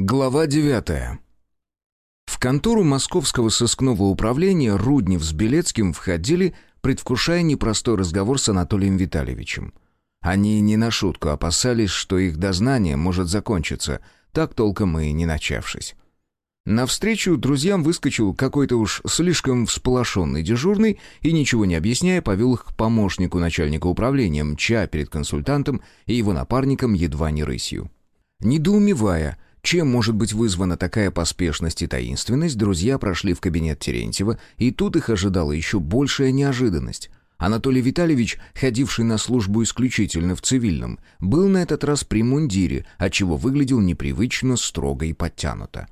Глава девятая. В контору Московского сыскного управления Руднев с Белецким входили, предвкушая непростой разговор с Анатолием Витальевичем. Они не на шутку опасались, что их дознание может закончиться, так толком и не начавшись. Навстречу друзьям выскочил какой-то уж слишком всполошенный дежурный и, ничего не объясняя, повел их к помощнику начальника управления, мча перед консультантом и его напарником едва не рысью. Недоумевая, чем может быть вызвана такая поспешность и таинственность, друзья прошли в кабинет Терентьева, и тут их ожидала еще большая неожиданность. Анатолий Витальевич, ходивший на службу исключительно в цивильном, был на этот раз при мундире, отчего выглядел непривычно строго и подтянуто.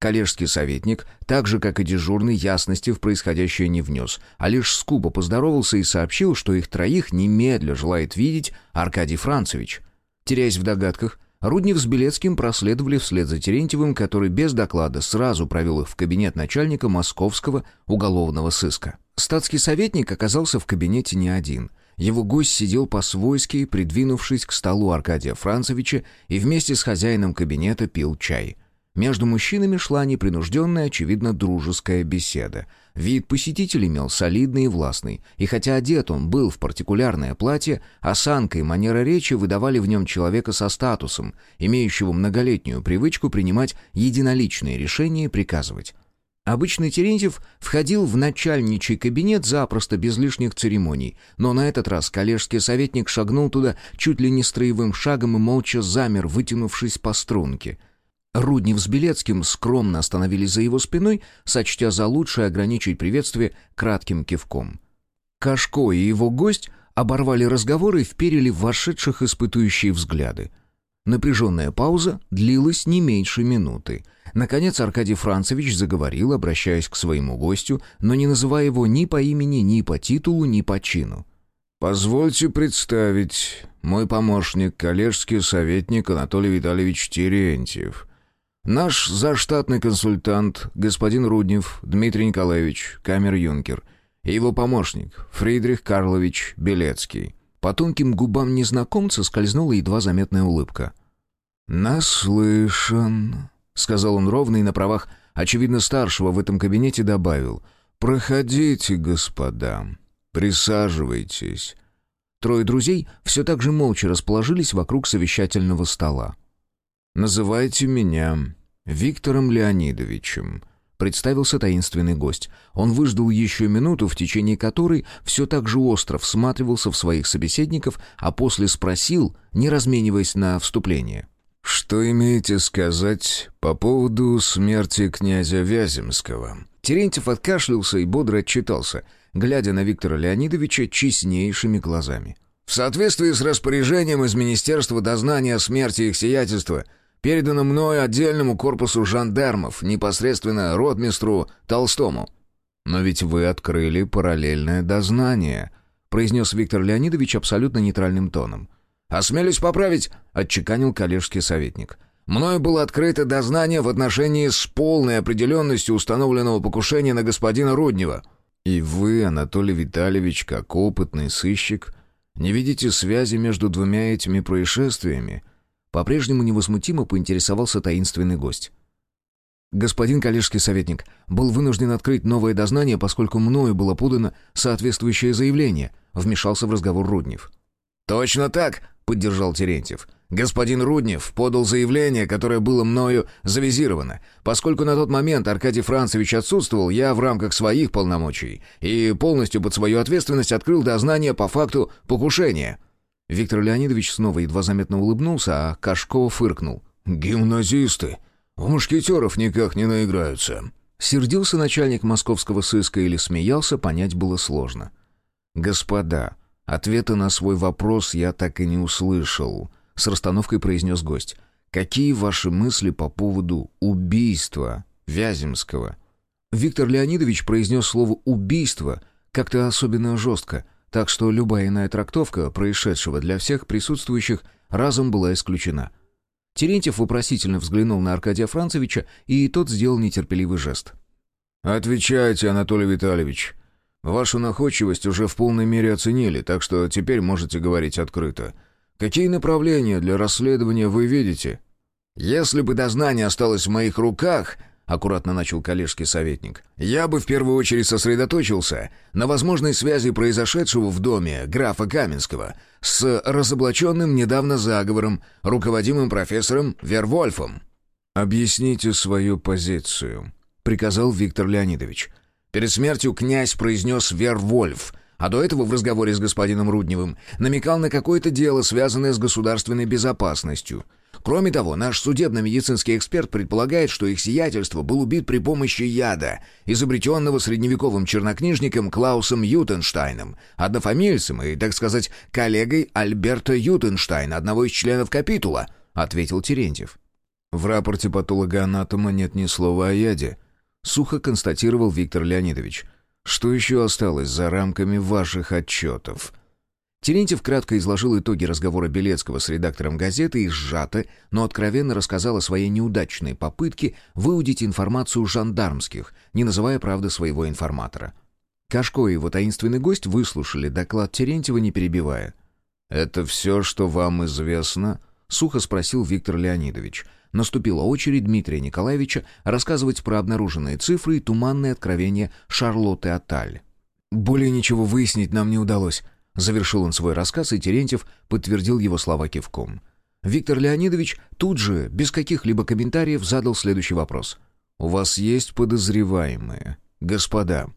Коллежский советник, так же, как и дежурный, ясности в происходящее не внес, а лишь скупо поздоровался и сообщил, что их троих немедля желает видеть Аркадий Францевич. Теряясь в догадках, Руднев с Белецким проследовали вслед за Терентьевым, который без доклада сразу провел их в кабинет начальника московского уголовного сыска. Статский советник оказался в кабинете не один. Его гость сидел по-свойски, придвинувшись к столу Аркадия Францевича, и вместе с хозяином кабинета пил чай. Между мужчинами шла непринужденная, очевидно, дружеская беседа — Вид посетителя имел солидный и властный, и хотя одет он был в партикулярное платье, осанка и манера речи выдавали в нем человека со статусом, имеющего многолетнюю привычку принимать единоличные решения и приказывать. Обычно Терентьев входил в начальничий кабинет запросто, без лишних церемоний, но на этот раз коллежский советник шагнул туда чуть ли не строевым шагом и молча замер, вытянувшись по струнке — Руднев с Белецким скромно остановились за его спиной, сочтя за лучшее ограничить приветствие кратким кивком. Кашко и его гость оборвали разговор и вперили вошедших испытующие взгляды. Напряженная пауза длилась не меньше минуты. Наконец Аркадий Францевич заговорил, обращаясь к своему гостю, но не называя его ни по имени, ни по титулу, ни по чину. «Позвольте представить, мой помощник, коллежский советник Анатолий Витальевич Терентьев». Наш заштатный консультант, господин Руднев Дмитрий Николаевич, камер-юнкер, и его помощник, Фридрих Карлович Белецкий. По тонким губам незнакомца скользнула едва заметная улыбка. «Наслышан», — сказал он ровно и на правах, очевидно, старшего в этом кабинете добавил. «Проходите, господа, присаживайтесь». Трое друзей все так же молча расположились вокруг совещательного стола. «Называйте меня Виктором Леонидовичем», — представился таинственный гость. Он выждал еще минуту, в течение которой все так же остро всматривался в своих собеседников, а после спросил, не размениваясь на вступление. «Что имеете сказать по поводу смерти князя Вяземского?» Терентьев откашлялся и бодро отчитался, глядя на Виктора Леонидовича честнейшими глазами. «В соответствии с распоряжением из Министерства дознания о смерти их сиятельства — передано мною отдельному корпусу жандармов, непосредственно ротмистру Толстому». «Но ведь вы открыли параллельное дознание», — произнес Виктор Леонидович абсолютно нейтральным тоном. «Осмелюсь поправить», — отчеканил коллежский советник. «Мною было открыто дознание в отношении с полной определенностью установленного покушения на господина Руднева». «И вы, Анатолий Витальевич, как опытный сыщик, не видите связи между двумя этими происшествиями?» По-прежнему невозмутимо поинтересовался таинственный гость. Господин коллежский советник был вынужден открыть новое дознание, поскольку мною было подано соответствующее заявление, вмешался в разговор Руднев. «Точно так», — поддержал Терентьев. «Господин Руднев подал заявление, которое было мною завизировано. Поскольку на тот момент Аркадий Францевич отсутствовал, я в рамках своих полномочий и полностью под свою ответственность открыл дознание по факту покушения». Виктор Леонидович снова едва заметно улыбнулся, а Кашкова фыркнул. «Гимназисты! В мушкетеров никак не наиграются!» Сердился начальник московского сыска или смеялся, понять было сложно. «Господа, ответа на свой вопрос я так и не услышал», — с расстановкой произнес гость. «Какие ваши мысли по поводу убийства Вяземского?» Виктор Леонидович произнес слово «убийство» как-то особенно жестко, так что любая иная трактовка происшедшего для всех присутствующих разом была исключена. Терентьев вопросительно взглянул на Аркадия Францевича, и тот сделал нетерпеливый жест. «Отвечайте, Анатолий Витальевич. Вашу находчивость уже в полной мере оценили, так что теперь можете говорить открыто. Какие направления для расследования вы видите?» «Если бы дознание осталось в моих руках», — аккуратно начал коллежский советник, «я бы в первую очередь сосредоточился на возможной связи произошедшего в доме графа Каменского с разоблаченным недавно заговором, руководимым профессором Вервольфом». «Объясните свою позицию», — приказал Виктор Леонидович. Перед смертью князь произнес «Вервольф», а до этого в разговоре с господином Рудневым намекал на какое-то дело, связанное с государственной безопасностью — Кроме того, наш судебно-медицинский эксперт предполагает, что их сиятельство был убит при помощи яда, изобретенного средневековым чернокнижником Клаусом Ютенштайном, однофамильцем и, так сказать, коллегой Альберта Ютенштайна, одного из членов капитула, — ответил Терентьев. В рапорте патолога-анатома нет ни слова о яде, — сухо констатировал Виктор Леонидович. Что еще осталось за рамками ваших отчетов? — Терентьев кратко изложил итоги разговора Белецкого с редактором газеты и сжато, но откровенно рассказал о своей неудачной попытке выудить информацию жандармских, не называя, правда, своего информатора. Кашко и его таинственный гость выслушали доклад Терентьева, не перебивая. «Это все, что вам известно?» — сухо спросил Виктор Леонидович. Наступила очередь Дмитрия Николаевича рассказывать про обнаруженные цифры и туманные откровения Шарлотты Аталь. «Более ничего выяснить нам не удалось», Завершил он свой рассказ, и Терентьев подтвердил его слова кивком. Виктор Леонидович тут же, без каких-либо комментариев, задал следующий вопрос. «У вас есть подозреваемые, господа?»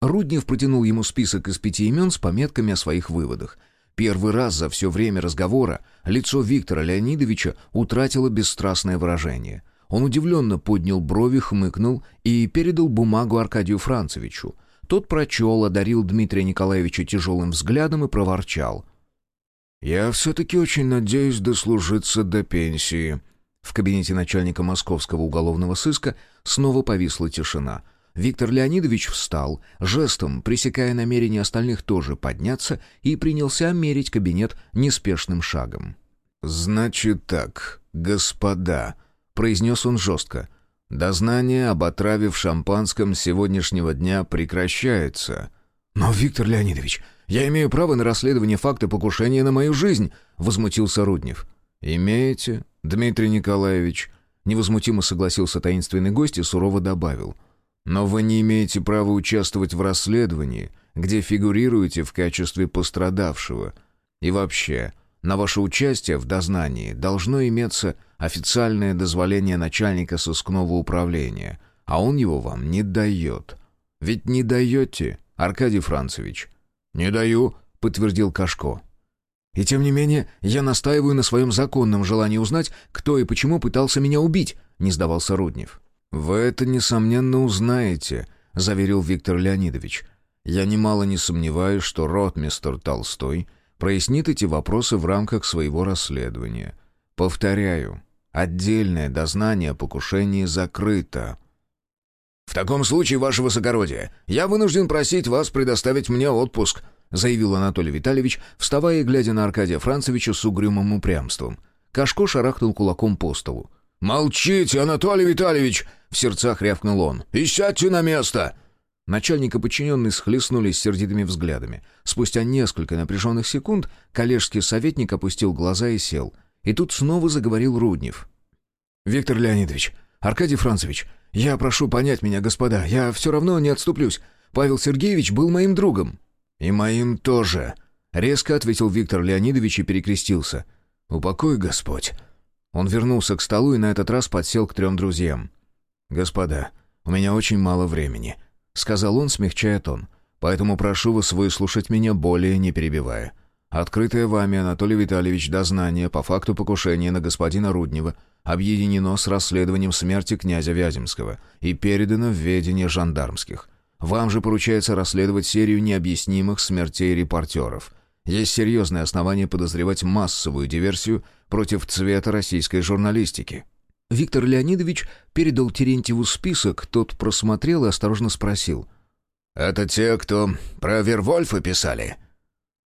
Руднев протянул ему список из пяти имен с пометками о своих выводах. Первый раз за все время разговора лицо Виктора Леонидовича утратило бесстрастное выражение. Он удивленно поднял брови, хмыкнул и передал бумагу Аркадию Францевичу. Тот прочел, одарил Дмитрия Николаевича тяжелым взглядом и проворчал. «Я все-таки очень надеюсь дослужиться до пенсии». В кабинете начальника московского уголовного сыска снова повисла тишина. Виктор Леонидович встал, жестом пресекая намерение остальных тоже подняться, и принялся мерить кабинет неспешным шагом. «Значит так, господа», — произнес он жестко, Дознание об отраве в шампанском сегодняшнего дня прекращается. Но, Виктор Леонидович, я имею право на расследование факта покушения на мою жизнь, возмутился Руднев. Имеете, Дмитрий Николаевич, невозмутимо согласился таинственный гость и сурово добавил. Но вы не имеете права участвовать в расследовании, где фигурируете в качестве пострадавшего. И вообще, на ваше участие в дознании должно иметься официальное дозволение начальника сыскного управления, а он его вам не дает. Ведь не даете, Аркадий Францевич?» «Не даю», — подтвердил Кашко. «И тем не менее, я настаиваю на своем законном желании узнать, кто и почему пытался меня убить», — не сдавался Руднев. «Вы это, несомненно, узнаете», — заверил Виктор Леонидович. «Я немало не сомневаюсь, что ротмистер Толстой прояснит эти вопросы в рамках своего расследования. Повторяю, отдельное дознание о покушении закрыто. «В таком случае, ваше высокородие, я вынужден просить вас предоставить мне отпуск», заявил Анатолий Витальевич, вставая и глядя на Аркадия Францевича с угрюмым упрямством. Кашко шарахнул кулаком по столу. «Молчите, Анатолий Витальевич!» — в сердцах рявкнул он. «И сядьте на место!» Начальник и подчиненный схлестнулись сердитыми взглядами. Спустя несколько напряженных секунд коллежский советник опустил глаза и сел. И тут снова заговорил Руднев. «Виктор Леонидович, Аркадий Францевич, я прошу понять меня, господа, я все равно не отступлюсь. Павел Сергеевич был моим другом». «И моим тоже», — резко ответил Виктор Леонидович и перекрестился. «Упокой, Господь». Он вернулся к столу и на этот раз подсел к трем друзьям. «Господа, у меня очень мало времени. — сказал он, смягчая тон. «Поэтому прошу вас выслушать меня, более не перебивая. Открытое вами, Анатолий Витальевич, дознание по факту покушения на господина Руднева объединено с расследованием смерти князя Вяземского и передано в ведение жандармских. Вам же поручается расследовать серию необъяснимых смертей репортеров. Есть серьезные основания подозревать массовую диверсию против цвета российской журналистики». Виктор Леонидович передал Терентьеву список, тот просмотрел и осторожно спросил. «Это те, кто про Вервольфа писали?»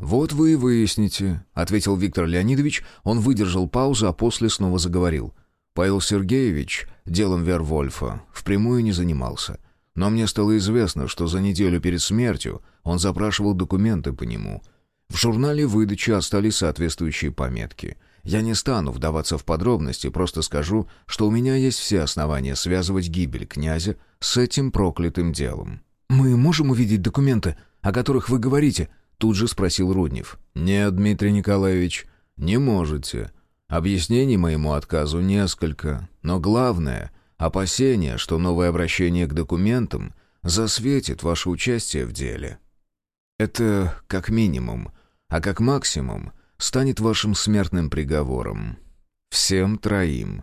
«Вот вы и выясните», — ответил Виктор Леонидович. Он выдержал паузу, а после снова заговорил. «Павел Сергеевич делом Вервольфа впрямую не занимался. Но мне стало известно, что за неделю перед смертью он запрашивал документы по нему. В журнале выдачи остались соответствующие пометки — Я не стану вдаваться в подробности, просто скажу, что у меня есть все основания связывать гибель князя с этим проклятым делом». «Мы можем увидеть документы, о которых вы говорите?» Тут же спросил Руднев. «Нет, Дмитрий Николаевич, не можете. Объяснений моему отказу несколько, но главное — опасение, что новое обращение к документам засветит ваше участие в деле. Это как минимум, а как максимум станет вашим смертным приговором. Всем троим».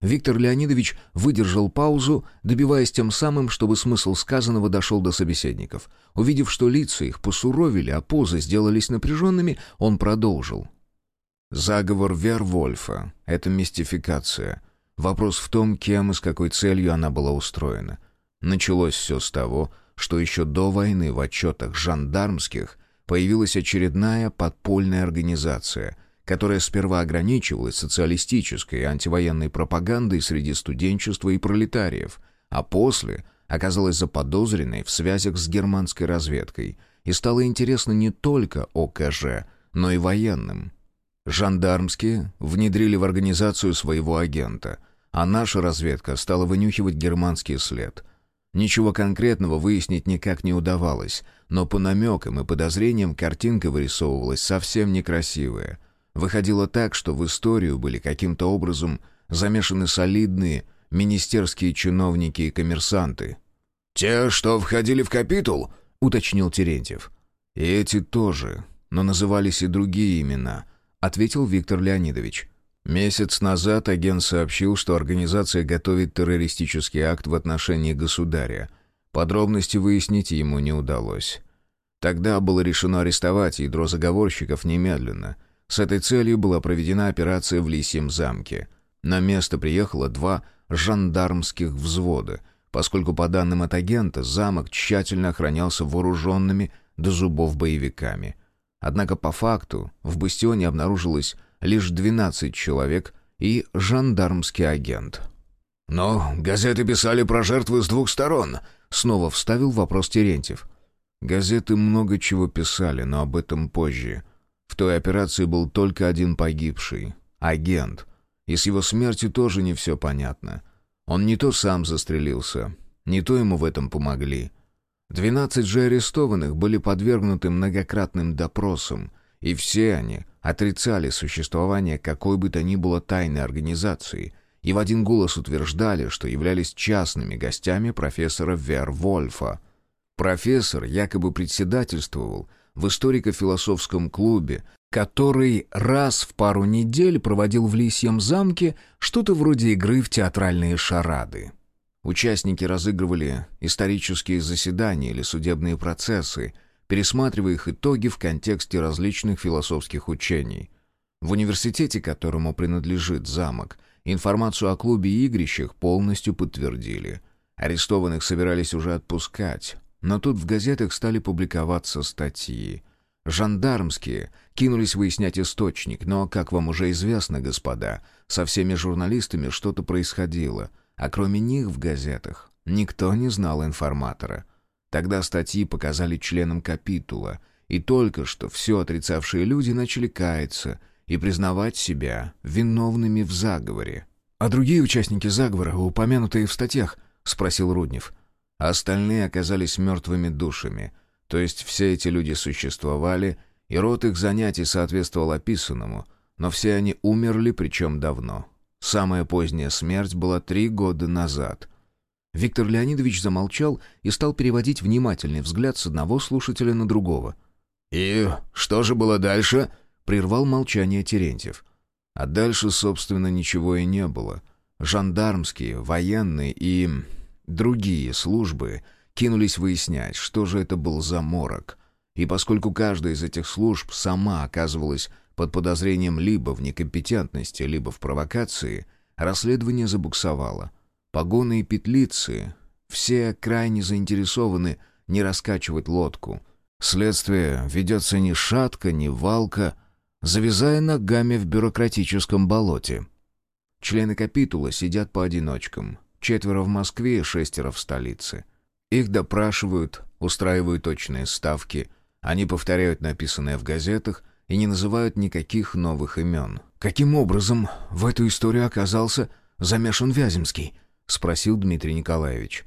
Виктор Леонидович выдержал паузу, добиваясь тем самым, чтобы смысл сказанного дошел до собеседников. Увидев, что лица их посуровили, а позы сделались напряженными, он продолжил. «Заговор Вервольфа — это мистификация. Вопрос в том, кем и с какой целью она была устроена. Началось все с того, что еще до войны в отчетах жандармских появилась очередная подпольная организация — которая сперва ограничивалась социалистической и антивоенной пропагандой среди студенчества и пролетариев, а после оказалась заподозренной в связях с германской разведкой и стала интересна не только ОКЖ, но и военным. Жандармские внедрили в организацию своего агента, а наша разведка стала вынюхивать германский след. Ничего конкретного выяснить никак не удавалось, но по намекам и подозрениям картинка вырисовывалась совсем некрасивая — Выходило так, что в историю были каким-то образом замешаны солидные министерские чиновники и коммерсанты. «Те, что входили в капитул?» — уточнил Терентьев. «И эти тоже, но назывались и другие имена», — ответил Виктор Леонидович. Месяц назад агент сообщил, что организация готовит террористический акт в отношении государя. Подробности выяснить ему не удалось. Тогда было решено арестовать ядро заговорщиков немедленно — с этой целью была проведена операция в Лисьем замке. На место приехало два жандармских взвода, поскольку, по данным от агента, замок тщательно охранялся вооруженными до зубов боевиками. Однако по факту в бастионе обнаружилось лишь 12 человек и жандармский агент. «Но газеты писали про жертвы с двух сторон», — снова вставил вопрос Терентьев. «Газеты много чего писали, но об этом позже. Той операции был только один погибший — агент. И с его смертью тоже не все понятно. Он не то сам застрелился, не то ему в этом помогли. Двенадцать же арестованных были подвергнуты многократным допросам, и все они отрицали существование какой бы то ни было тайной организации и в один голос утверждали, что являлись частными гостями профессора Вервольфа. Профессор якобы председательствовал – в историко-философском клубе, который раз в пару недель проводил в Лисьем замке что-то вроде игры в театральные шарады. Участники разыгрывали исторические заседания или судебные процессы, пересматривая их итоги в контексте различных философских учений. В университете, которому принадлежит замок, информацию о клубе и игрищах полностью подтвердили. Арестованных собирались уже отпускать, но тут в газетах стали публиковаться статьи. Жандармские кинулись выяснять источник, но, как вам уже известно, господа, со всеми журналистами что-то происходило, а кроме них в газетах никто не знал информатора. Тогда статьи показали членам капитула, и только что все отрицавшие люди начали каяться и признавать себя виновными в заговоре. «А другие участники заговора, упомянутые в статьях?» — спросил Руднев а остальные оказались мертвыми душами. То есть все эти люди существовали, и род их занятий соответствовал описанному, но все они умерли, причем давно. Самая поздняя смерть была три года назад. Виктор Леонидович замолчал и стал переводить внимательный взгляд с одного слушателя на другого. «И что же было дальше?» — прервал молчание Терентьев. А дальше, собственно, ничего и не было. Жандармские, военные и Другие службы кинулись выяснять, что же это был за морок. И поскольку каждая из этих служб сама оказывалась под подозрением либо в некомпетентности, либо в провокации, расследование забуксовало. Погоны и петлицы — все крайне заинтересованы не раскачивать лодку. Следствие ведется ни шатко, ни валко, завязая ногами в бюрократическом болоте. Члены капитула сидят поодиночкам — Четверо в Москве шестеро в столице. Их допрашивают, устраивают точные ставки. Они повторяют написанное в газетах и не называют никаких новых имен. «Каким образом в эту историю оказался замешан Вяземский?» — спросил Дмитрий Николаевич.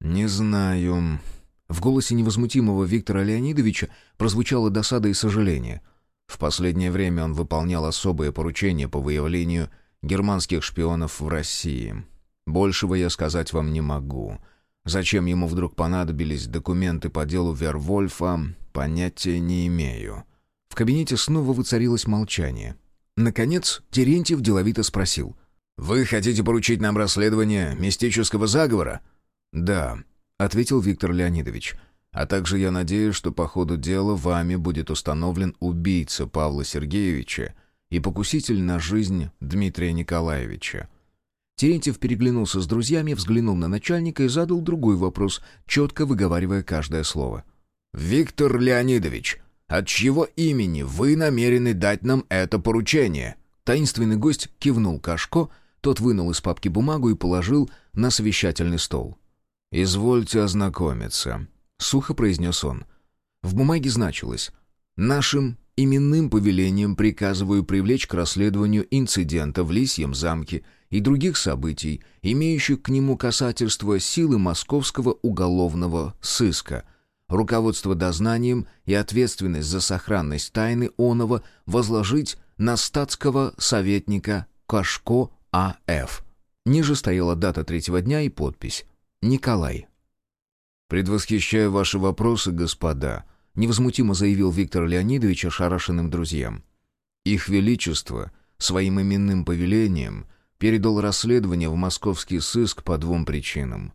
«Не знаю». В голосе невозмутимого Виктора Леонидовича прозвучала досада и сожаление. В последнее время он выполнял особые поручения по выявлению германских шпионов в России. Большего я сказать вам не могу. Зачем ему вдруг понадобились документы по делу Вервольфа, понятия не имею. В кабинете снова воцарилось молчание. Наконец, Терентьев деловито спросил. «Вы хотите поручить нам расследование мистического заговора?» «Да», — ответил Виктор Леонидович. «А также я надеюсь, что по ходу дела вами будет установлен убийца Павла Сергеевича и покуситель на жизнь Дмитрия Николаевича». Терентьев переглянулся с друзьями, взглянул на начальника и задал другой вопрос, четко выговаривая каждое слово. «Виктор Леонидович, от чьего имени вы намерены дать нам это поручение?» Таинственный гость кивнул Кашко, тот вынул из папки бумагу и положил на совещательный стол. «Извольте ознакомиться», — сухо произнес он. В бумаге значилось «Нашим именным повелением приказываю привлечь к расследованию инцидента в Лисьем замке и других событий, имеющих к нему касательство силы московского уголовного сыска — руководство дознанием и ответственность за сохранность тайны оного возложить на статского советника Кашко А.Ф. Ниже стояла дата третьего дня и подпись «Николай». «Предвосхищаю ваши вопросы, господа», — невозмутимо заявил Виктор Леонидович ошарашенным друзьям. «Их Величество своим именным повелением передал расследование в московский сыск по двум причинам.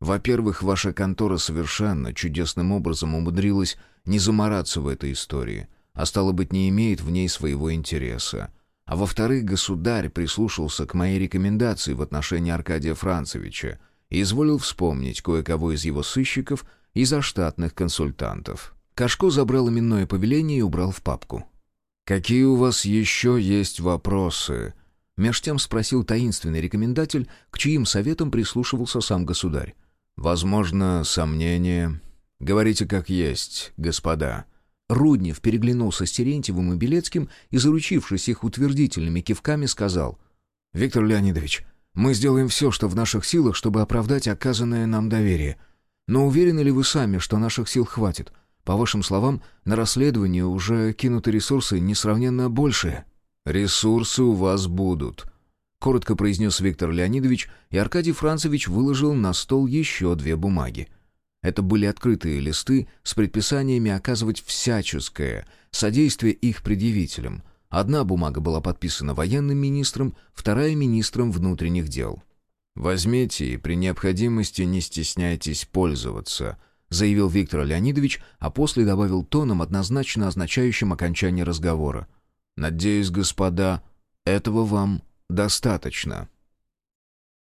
Во-первых, ваша контора совершенно чудесным образом умудрилась не замораться в этой истории, а стало быть, не имеет в ней своего интереса. А во-вторых, государь прислушался к моей рекомендации в отношении Аркадия Францевича и изволил вспомнить кое-кого из его сыщиков и заштатных консультантов. Кашко забрал именное повеление и убрал в папку. «Какие у вас еще есть вопросы?» Меж тем спросил таинственный рекомендатель, к чьим советам прислушивался сам государь. «Возможно, сомнения. Говорите как есть, господа». Руднев переглянулся с Терентьевым и Белецким и, заручившись их утвердительными кивками, сказал «Виктор Леонидович, мы сделаем все, что в наших силах, чтобы оправдать оказанное нам доверие. Но уверены ли вы сами, что наших сил хватит? По вашим словам, на расследование уже кинуты ресурсы несравненно большие». «Ресурсы у вас будут», коротко произнес Виктор Леонидович, и Аркадий Францевич выложил на стол еще две бумаги. Это были открытые листы с предписаниями оказывать всяческое содействие их предъявителям. Одна бумага была подписана военным министром, вторая — министром внутренних дел. «Возьмите и при необходимости не стесняйтесь пользоваться», — заявил Виктор Леонидович, а после добавил тоном, однозначно означающим окончание разговора. «Надеюсь, господа, этого вам достаточно.